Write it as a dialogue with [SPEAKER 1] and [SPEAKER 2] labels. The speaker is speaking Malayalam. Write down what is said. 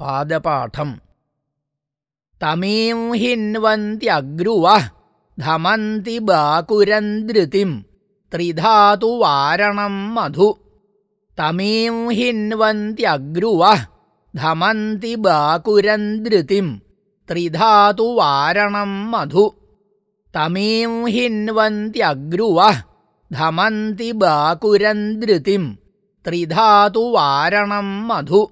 [SPEAKER 1] പാദപാഠം. തമീം ഹിൻവന്ത്യഗ്രുവ ധമന്തി ബാകുരന്ദ്രുതിം ത്രിധാതുവാരണം മധു. തമീം ഹിൻവന്ത്യഗ്രുവ ധമന്തി ബാകുരന്ദ്രുതിം ത്രിധാതുവാരണം മധു. തമീം ഹിൻവന്ത്യഗ്രുവ ധമന്തി ബാകുരന്ദ്രുതിം ത്രിധാതുവാരണം മധു.